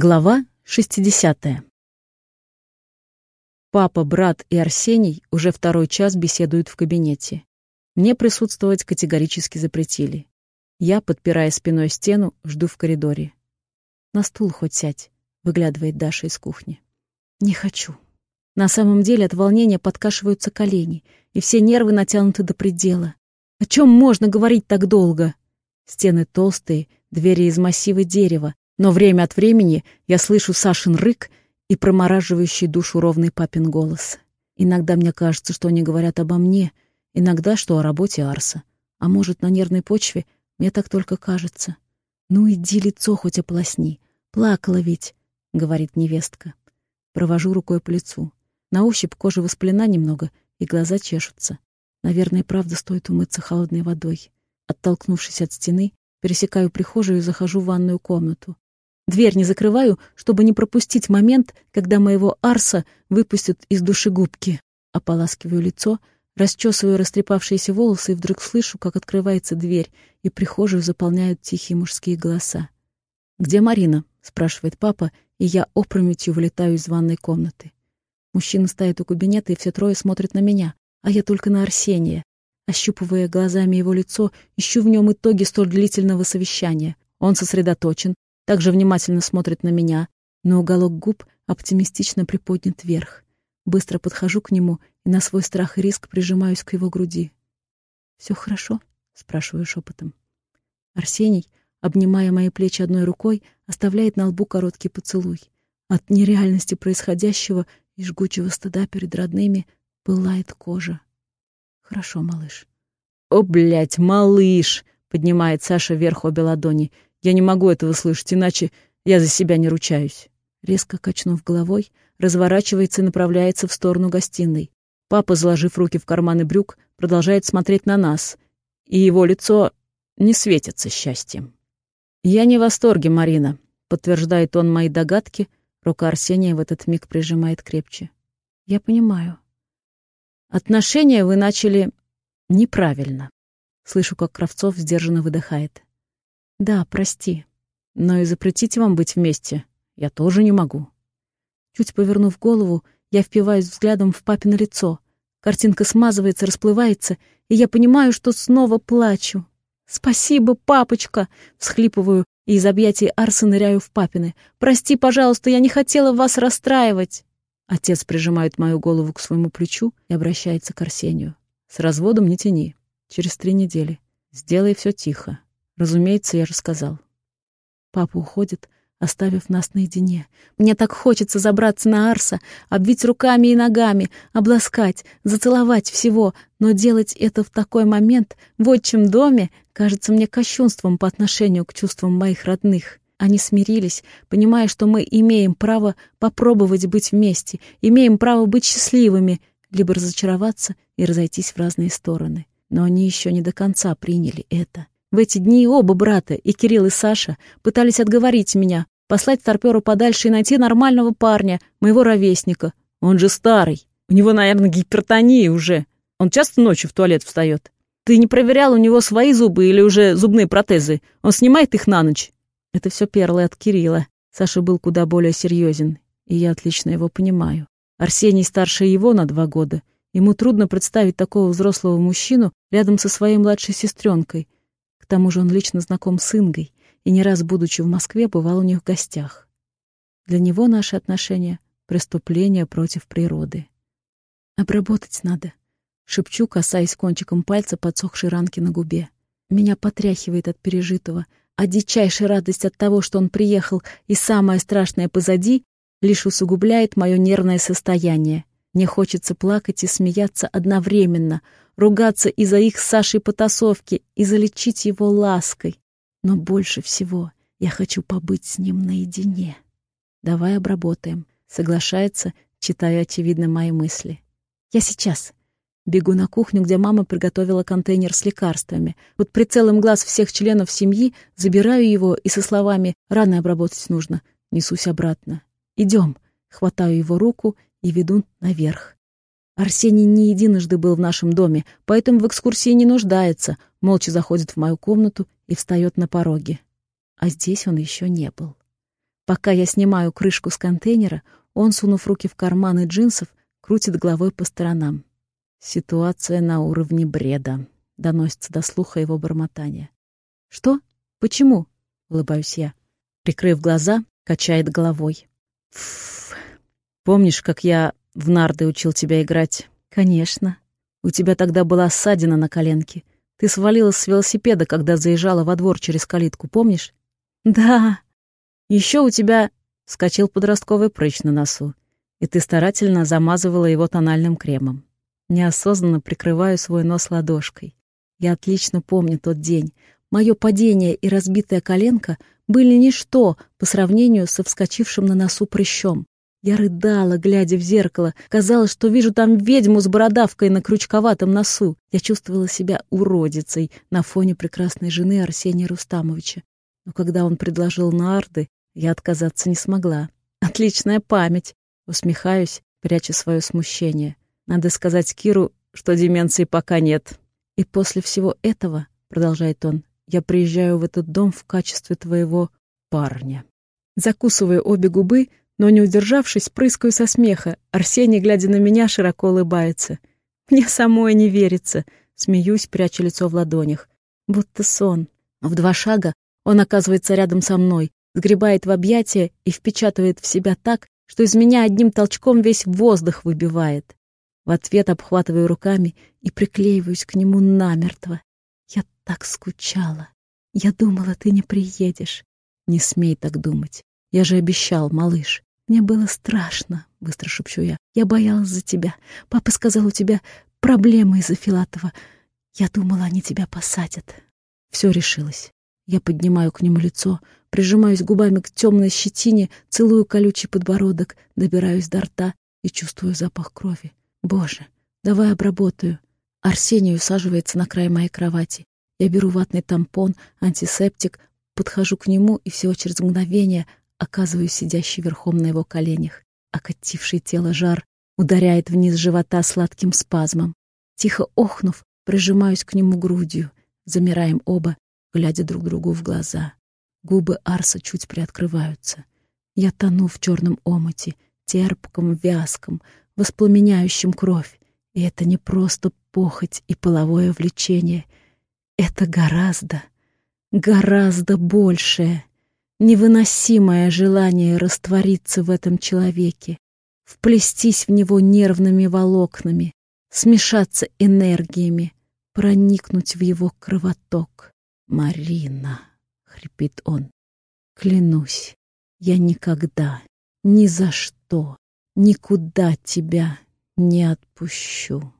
Глава 60. Папа, брат и Арсений уже второй час беседуют в кабинете. Мне присутствовать категорически запретили. Я, подпирая спиной стену, жду в коридоре. «На стул хоть сядь», — выглядывает Даша из кухни. «Не хочу». На самом деле от волнения подкашиваются колени, и все нервы натянуты до предела. О чем можно говорить так долго? Стены толстые, двери из массива дерева, но время от времени я слышу Сашин рык и промораживающий душу ровный папин голос. Иногда мне кажется, что они говорят обо мне, иногда, что о работе Арса. А может, на нервной почве мне так только кажется. «Ну, иди лицо хоть ополосни. Плакала ведь», — говорит невестка. Провожу рукой по лицу. На ощупь кожа воспалена немного, и глаза чешутся. Наверное, правда стоит умыться холодной водой. Оттолкнувшись от стены, пересекаю прихожую и захожу в ванную комнату. Дверь не закрываю, чтобы не пропустить момент, когда моего Арса выпустят из душегубки. Ополаскиваю лицо, расчесываю растрепавшиеся волосы и вдруг слышу, как открывается дверь, и прихожую заполняют тихие мужские голоса. «Где Марина?» — спрашивает папа, и я опрометью вылетаю из ванной комнаты. Мужчина стоит у кабинета, и все трое смотрят на меня, а я только на Арсения. Ощупывая глазами его лицо, ищу в нем итоги столь длительного совещания. Он сосредоточен, также внимательно смотрит на меня, но уголок губ оптимистично приподнят вверх. Быстро подхожу к нему и на свой страх и риск прижимаюсь к его груди. «Все хорошо?» — спрашиваю шепотом. Арсений, обнимая мои плечи одной рукой, оставляет на лбу короткий поцелуй. От нереальности происходящего и жгучего стыда перед родными пылает кожа. «Хорошо, малыш». «О, блядь, малыш!» — поднимает Саша вверх обе ладони — я не могу этого слышать, иначе я за себя не ручаюсь. Резко качнув головой, разворачивается и направляется в сторону гостиной. Папа, заложив руки в карманы брюк, продолжает смотреть на нас, и его лицо не светится счастьем. «Я не в восторге, Марина», — подтверждает он мои догадки, рука Арсения в этот миг прижимает крепче. «Я понимаю. Отношения вы начали неправильно». Слышу, как Кравцов сдержанно выдыхает. Да, прости. Но и запретить вам быть вместе я тоже не могу. Чуть повернув голову, я впиваюсь взглядом в папино лицо. Картинка смазывается, расплывается, и я понимаю, что снова плачу. «Спасибо, папочка!» — всхлипываю и из объятий Арса ныряю в папины. «Прости, пожалуйста, я не хотела вас расстраивать!» Отец прижимает мою голову к своему плечу и обращается к Арсению. «С разводом не тяни. Через три недели. Сделай все тихо. Разумеется, я рассказал. Папа уходит, оставив нас наедине. Мне так хочется забраться на Арса, обвить руками и ногами, обласкать, зацеловать всего, но делать это в такой момент в отчим доме кажется мне кощунством по отношению к чувствам моих родных. Они смирились, понимая, что мы имеем право попробовать быть вместе, имеем право быть счастливыми, либо разочароваться и разойтись в разные стороны. Но они еще не до конца приняли это. В эти дни оба брата, и Кирилл, и Саша, пытались отговорить меня, послать старпёру подальше и найти нормального парня, моего ровесника. Он же старый. У него, наверное, гипертония уже. Он часто ночью в туалет встает. Ты не проверял у него свои зубы или уже зубные протезы? Он снимает их на ночь? Это все перлы от Кирилла. Саша был куда более серьезен, и я отлично его понимаю. Арсений старше его на два года. Ему трудно представить такого взрослого мужчину рядом со своей младшей сестренкой — тому же он лично знаком с Ингой и не раз, будучи в Москве, бывал у них в гостях. Для него наши отношения — преступление против природы. «Обработать надо», — шепчу, касаясь кончиком пальца подсохшей ранки на губе. Меня потряхивает от пережитого, а дичайшая радость от того, что он приехал, и самое страшное позади, лишь усугубляет мое нервное состояние. Мне хочется плакать и смеяться одновременно, ругаться из-за их с Сашей потасовки и залечить его лаской. Но больше всего я хочу побыть с ним наедине. Давай обработаем. Соглашается, читая, очевидно, мои мысли. Я сейчас. Бегу на кухню, где мама приготовила контейнер с лекарствами. Под прицелом глаз всех членов семьи забираю его и со словами «рано обработать нужно» несусь обратно. «Идем». Хватаю его руку и веду наверх. Арсений не единожды был в нашем доме, поэтому в экскурсии не нуждается, молча заходит в мою комнату и встает на пороге. А здесь он еще не был. Пока я снимаю крышку с контейнера, он, сунув руки в карманы джинсов, крутит головой по сторонам. Ситуация на уровне бреда. Доносится до слуха его бормотания. «Что? Почему?» — улыбаюсь я. Прикрыв глаза, качает головой. «Фф, помнишь, как я в нарды учил тебя играть?» «Конечно. У тебя тогда была ссадина на коленке. Ты свалилась с велосипеда, когда заезжала во двор через калитку, помнишь?» «Да. Еще у тебя...» — скачал подростковый прыщ на носу, и ты старательно замазывала его тональным кремом. Неосознанно прикрываю свой нос ладошкой. Я отлично помню тот день. Мое падение и разбитая коленка были ничто по сравнению со вскочившим на носу прыщом. Я рыдала, глядя в зеркало. Казалось, что вижу там ведьму с бородавкой на крючковатом носу. Я чувствовала себя уродицей на фоне прекрасной жены Арсения Рустамовича. Но когда он предложил нарды, я отказаться не смогла. Отличная память. Усмехаюсь, пряча свое смущение. Надо сказать Киру, что деменции пока нет. И после всего этого, продолжает он, я приезжаю в этот дом в качестве твоего парня. Закусываю обе губы, но, не удержавшись, прыскаю со смеха. Арсений, глядя на меня, широко улыбается. Мне самой не верится. Смеюсь, прячу лицо в ладонях. Будто сон. В два шага он оказывается рядом со мной, сгребает в объятия и впечатывает в себя так, что из меня одним толчком весь воздух выбивает. В ответ обхватываю руками и приклеиваюсь к нему намертво. Я так скучала. Я думала, ты не приедешь. Не смей так думать. Я же обещал, малыш. Мне было страшно, быстро шепчу я. Я боялась за тебя. Папа сказал, у тебя проблемы из-за Филатова. Я думала, они тебя посадят. Все решилось. Я поднимаю к нему лицо, прижимаюсь губами к темной щетине, целую колючий подбородок, добираюсь до рта и чувствую запах крови. Боже, давай обработаю. Арсений усаживается на край моей кровати. Я беру ватный тампон, антисептик, подхожу к нему и всего через мгновение оказываюсь сидящей верхом на его коленях. Окативший тело жар ударяет вниз живота сладким спазмом. Тихо охнув, прижимаюсь к нему грудью. Замираем оба, глядя друг другу в глаза. Губы Арса чуть приоткрываются. Я тону в черном омуте, терпком, вязком, воспламеняющим кровь. И это не просто похоть и половое влечение. Это гораздо, гораздо большее, невыносимое желание раствориться в этом человеке, вплестись в него нервными волокнами, смешаться энергиями, проникнуть в его кровоток. «Марина», — хрипит он, — «клянусь, я никогда, ни за что, никуда тебя не отпущу.